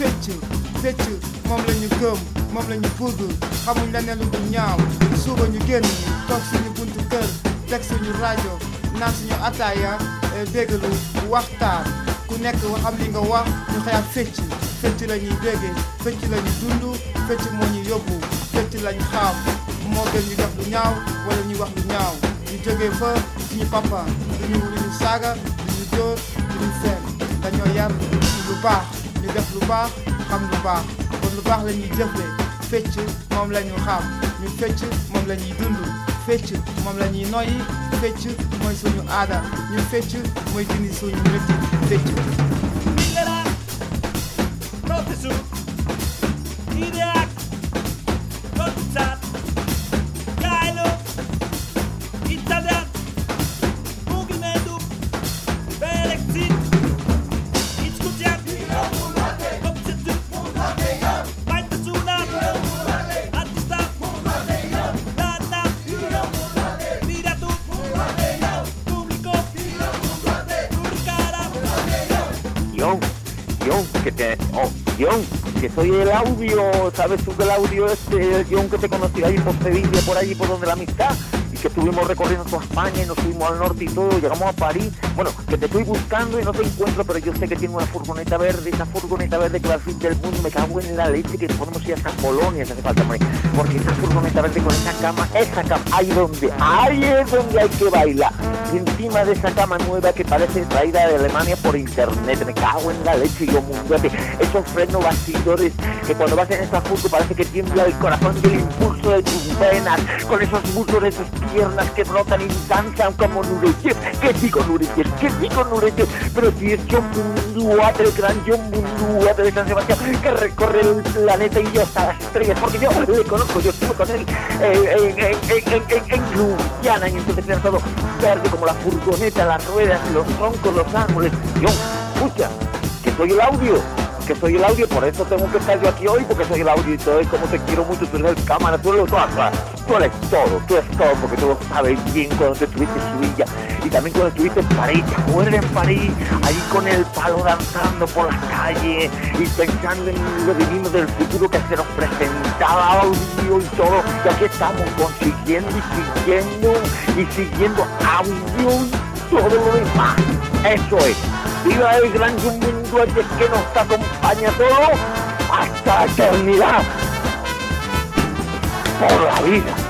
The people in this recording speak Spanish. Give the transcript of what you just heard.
fecc fecc moom la gëm moom la bëgg xamuñ leneen lu dul ñaaw. Suba ñu génn toog suñu buntu kër teg suñu rajo naan suñu ataaya eh, béggalu waxtaan. Ku nekk xam li nga wax ñu xëyaat fecc fecc la ñuy béggee fecc la dund fecc moo ñu yóbbu. Fecc lañ moo gën ñu def ñaaw wala wax ñaaw. Ñu fa suñu papa duñu saaga duñu duñu fen. Dañoo yar lu baax ñu def lu baax xam lu baax kon lu baax la ñuy jëfle fecc moom la ñu xam. Ñu fecc moom la ñuy dund. Fecc moom la ñuy noyyi. Fecc mooy suñu aada. Ñu fecc mooy dindi suñu métti fecc. Millera, que. Oh, John, que soy el audio, ¿sabes tú del audio este, el John que te conocí ahí por Sevilla, por allí, por donde la amistad? Que estuvimos recorriendo toda España y nos fuimos al norte y todo, llegamos a París. Bueno, que te estoy buscando y no te encuentro, pero yo sé que tiene una furgoneta verde, esa furgoneta verde que va al fin del mundo, me cago en la leche que podemos ir hasta Polonia si hace falta. Porque esa furgoneta verde con esa cama, esa cama, ahí donde, ahí es donde hay que bailar. Encima de esa cama nueva que parece traída de Alemania por internet, me cago en la leche y yo mundote. Esos frenos bastidores que cuando vas en esa furgo parece que tiembla el corazón del impulso de tus venas, con esos muslos de tus piernas que brotan y danzan como Nureyes. ¿Qué digo Nureyes? ¿Qué digo Nureyes? Pero si es John gran John de San Sebastián, que recorre el planeta y yo hasta las estrellas, porque yo le conozco, yo estuve con él eh, en, en, en, en, Ljubljana, y entonces era todo verde como la furgoneta, las ruedas, los troncos, los árboles. John, escucha, que soy el audio, soy el audio, por eso tengo que estar yo aquí hoy, porque soy el audio y todo, y como te quiero mucho, tú eres el cámara, tú eres todo, tú eres todo, tú eres todo, porque tú sabes bien cuando te estuviste en Sevilla, y también cuando estuviste en París, ¿te en París? Allí con el palo danzando por las calles, y pensando en lo divino del futuro que se nos presentaba audio y todo, y aquí estamos consiguiendo y siguiendo, y siguiendo audio y todo lo demás. Eso es. Viva el gran Jumbo que nos acompaña todo hasta la eternidad. Por la vida.